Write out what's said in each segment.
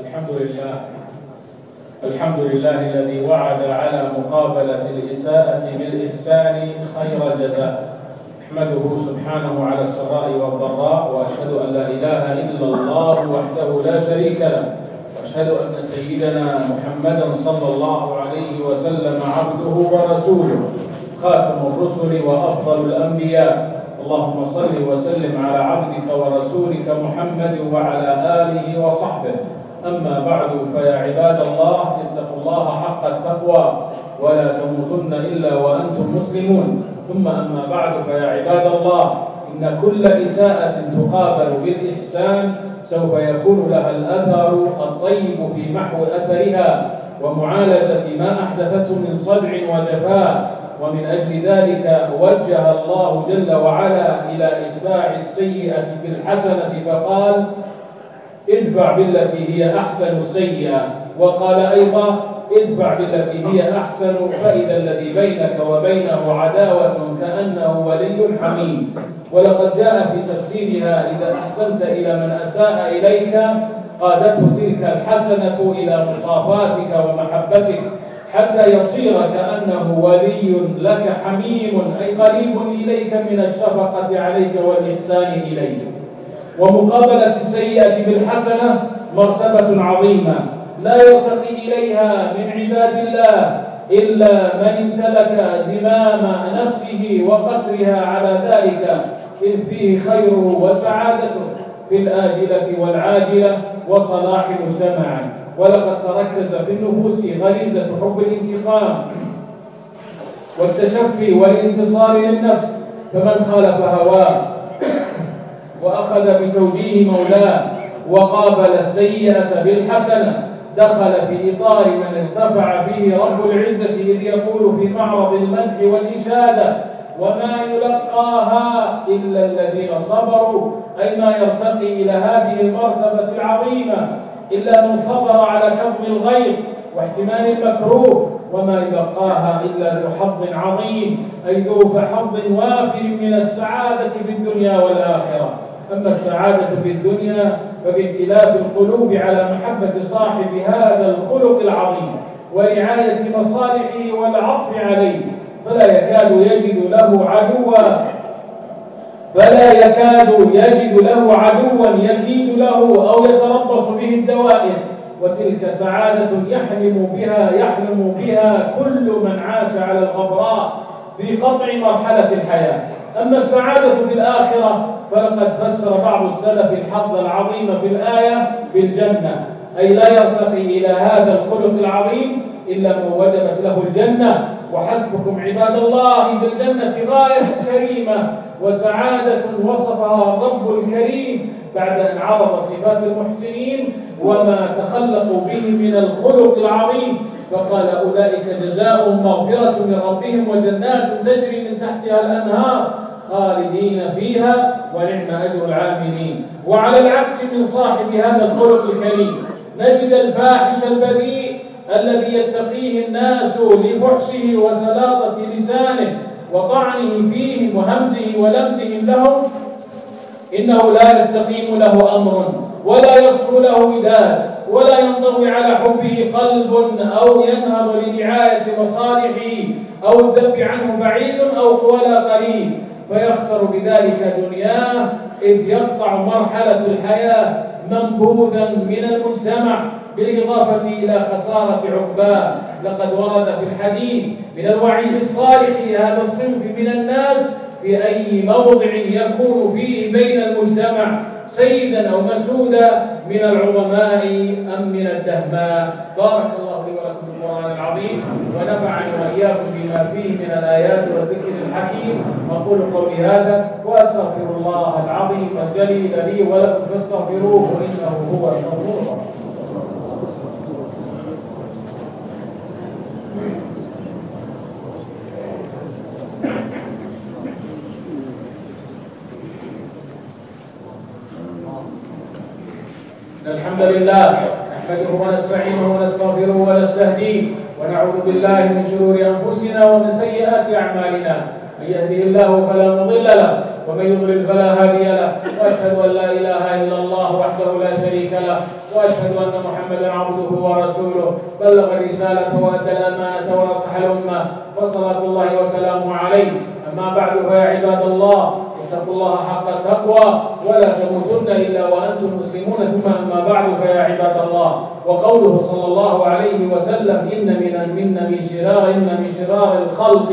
الحمد لله الحمد لله الذي وعد على مقابلة الإساءة بالإحسان خير الجزاء. أحمده سبحانه على السراء والضراء وأشهد أن لا إله إلا الله وحده لا شريك له وأشهد أن سيدنا محمدا صلى الله عليه وسلم عبده ورسوله خاتم الرسل وأفضل الأنبياء. اللهم صل وسلم على عبدك ورسولك محمد وعلى آله وصحبه. أما بعد فيا عباد الله اتقوا الله حق التقوى ولا تموتن إلا وأنتم مسلمون. ثم أما بعد فيا عباد الله إن كل إساءة تقابل بالإحسان سوف يكون لها الأثر الطيب في محو أثرها ومعالجة ما أحدثته من صدع وجفاء. ومن أجل ذلك وجه الله جل وعلا إلى إتباع السيئة بالحسنة فقال ادفع بالتي هي أحسن السيئة وقال أيضا ادفع بالتي هي أحسن فإذا الذي بينك وبينه عداوة كأنه ولي حميم. ولقد جاء في تفسيرها إذا أحسنت إلى من أساء إليك قادته تلك الحسنة إلى مصافاتك ومحبتك حتى يصير كأنه ولي لك حميم أي قريب إليك من الشفقة عليك والإحسان إليك. ومقابلة السيئة بالحسنة مرتبة عظيمة. لا يرتقي إليها من عباد الله إلا من امتلك زمام نفسه وقصرها على ذلك إذ فيه خيره وسعادته في الآجلة والعاجلة وصلاح مجتمع ولقد تركز في النفوس غريزة حب الانتقام والتشفي والانتصار للنفس فمن خالف هواه وأخذ بتوجيه مولاه وقابل السيئة بالحسنة دخل في إطار من ارتفع به رب العزة إذ يقول في معرض المدح والإشادة وما يلقاها إلا الذين صبروا أي ما يرتقي إلى هذه المرتبة العظيمة إلا من صبر على كظم الغيظ واحتمال المكروه وما يلقاها إلا ذو حظ عظيم أي ذو حظ وافر من السعادة في الدنيا والآخرة. أما السعادة في الدنيا فبامتلاك القلوب على محبة صاحب هذا الخلق العظيم ورعاية مصالحه والعطف عليه. فلا يكاد يجد له عدوا. فلا يكاد يجد له عدوا يكيد له أو يتربص به الدوائر. وتلك سعادة يحلم بها يحلم بها كل من عاش على الغبراء في قطع مرحلة الحياة. أما السعادة في الآخرة فلقد فسر بعض السلف الحظ العظيم في الآية بالجنة. أي لا يرتقي إلى هذا الخلق العظيم إلا من وجبت له الجنة. وحسبكم عباد الله بالجنة غاية كريمة وسعادة وصفها الرب الكريم بعد أن عرض صفات المحسنين وما تخلقوا به من الخلق العظيم. فقال أولئك جزاؤهم مغفرة من ربهم وجنات تجري من تحتها الأنهار. خالدين فيها ونعم أجر العاملين. وعلى العكس من صاحب هذا الخلق الكريم نجد الفاحش البذيء الذي يتقيه الناس لفحشه وسلاطة لسانه وطعنه فيهم وهمزه ولمزهم لهم إنه لا يستقيم له أمر ولا يصفو له وداد ولا ينطوي على حبه قلب أو ينهض لرعاية مصالحه أو الذب عنه بعيد أو ولا قريب. فيخسر بذلك دنياه إذ يقطع مرحلة الحياة منبوذا من المجتمع بالإضافة إلى خسارة عقباه. لقد ورد في الحديث من الوعيد الصالح لهذا الصنف من الناس في أي موضع يكون فيه بين المجتمع سيدا أو مسودا من العظماء أم من الدهماء. بارك الله لي ولكم القرآن العظيم ونفعني وإياكم بما فيه من الآيات والذكر الحكيم. أقول قولي هذا وأستغفر الله العظيم الجليل لي ولكم فاستغفروه إنه هو الغفور الرحيم. الحمد لله نحمده ونستعينه ونستغفره ونستهديه ونعوذ بالله من شرور أنفسنا ومن سيئات أعمالنا. من يهده الله فلا مضل له ومن يضلل فلا هادي له. وأشهد أن لا إله إلا الله وحده لا شريك له. وأشهد أن محمدا عبده ورسوله. بلغ الرسالة وأدى الأمانة ونصح الأمة. وصلاة الله وسلامه عليه. أما بعد فيا عباد الله اتقوا الله حق التقوى ولا تموتن إلا وأنتم مسلمون ثم أما بعد فيا عباد الله وقوله صلى الله عليه وسلم إن من من من شرار إن من شرار الخلق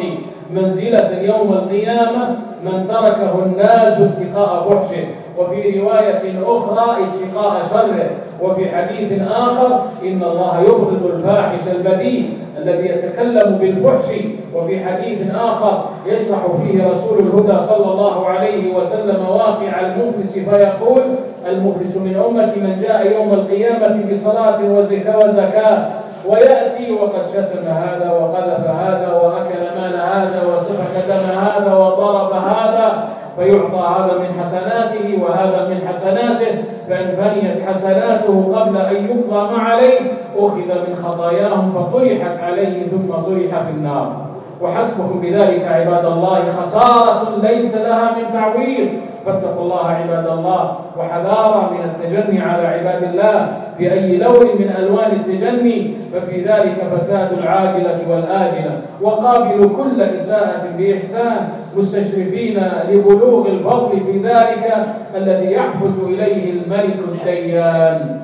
منزلة يوم القيامة من تركه الناس اتقاء فحشه وفي رواية أخرى اتقاء شره. وفي حديث آخر إن الله يبغض الفاحش البذيء الذي يتكلم بالفحش وفي حديث آخر يشرح فيه رسول الهدى صلى الله عليه وسلم واقع المفلس فيقول المفلس من أمة من جاء يوم القيامة بصلاة وزكاة ويأتي وقد شتم هذا وقذف هذا وأكل مال هذا وسفك دم هذا وضرب هذا. فيعطى هذا من حسناته وهذا من حسناته فإن فنيت حسناته قبل أن يقضى ما عليه أخذ من خطاياهم فطرحت عليه ثم طرح في النار. وحسبكم بذلك عباد الله خسارة ليس لها من تعويض. فاتقوا الله عباد الله وحذارا من التجني على عباد الله بأي لون من ألوان التجني ففي ذلك فساد العاجلة والآجلة. وقابلوا كل إساءة بإحسان مستشرفين لبلوغ الفضل في ذلك الذي يحفز إليه الملك الديان.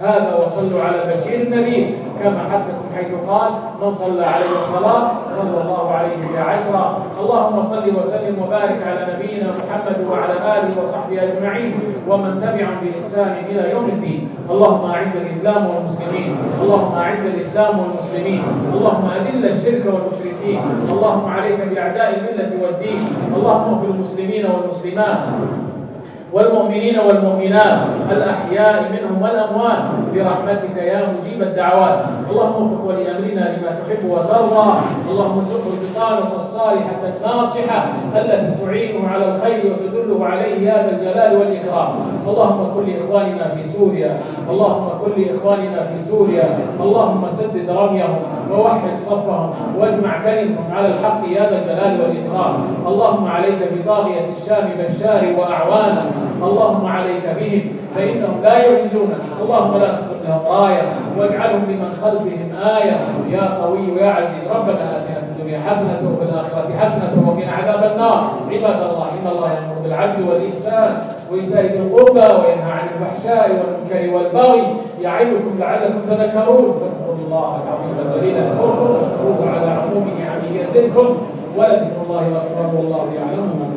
هذا وصلوا على بشير النبي كما حثكم حيث قال من صلى عليه الصلاة صلى الله عليه بعشرة اللهم صل وسلم وبارك على نبينا محمد وعلى آله وصحبه أجمعين ومن تبعهم بإحسان إلى يوم الدين. اللهم أعز الإسلام والمسلمين. اللهم أعز الإسلام والمسلمين. اللهم أذل الشرك والمشركين. اللهم عليك بأعداء الملة والدين. اللهم اغفر المسلمين والمسلمات. والمؤمنين والمؤمنات الأحياء منهم والأموات. برحمتك يا مجيب الدعوات. اللهم وفق ولي أمرنا لما تحب وترضى. اللهم ارزقه البطانة الصالحة الناصحة التي تعينه على الخير وتدله عليه هذا الجلال والإكرام. اللهم كن لإخواننا في سوريا. اللهم كن لإخواننا في سوريا. اللهم سدد رميهم ووحد صفهم واجمع كلمتهم على الحق يا ذا الجلال والإكرام. اللهم عليك بطاغية الشام بشار وأعوانه. اللهم عليك بهم فإنهم لا يعجزونك. اللهم لا تقم لهم راية واجعلهم لمن خلفهم آية. يا قوي يا عزيز ربنا آتنا في الدنيا حسنة وفي الآخرة حسنة وقنا عذاب النار. عباد الله إن الله يأمر بالعدل والإحسان وإيتاء ذي القربى وينهى عن الفحشاء والمنكر والبغي يعظكم لعلكم تذكرون. فاذكروا الله العظيم الجليل اذكركم واشكروه على عموم نعمه يزدكم ولذكر الله أكبر والله يعلم.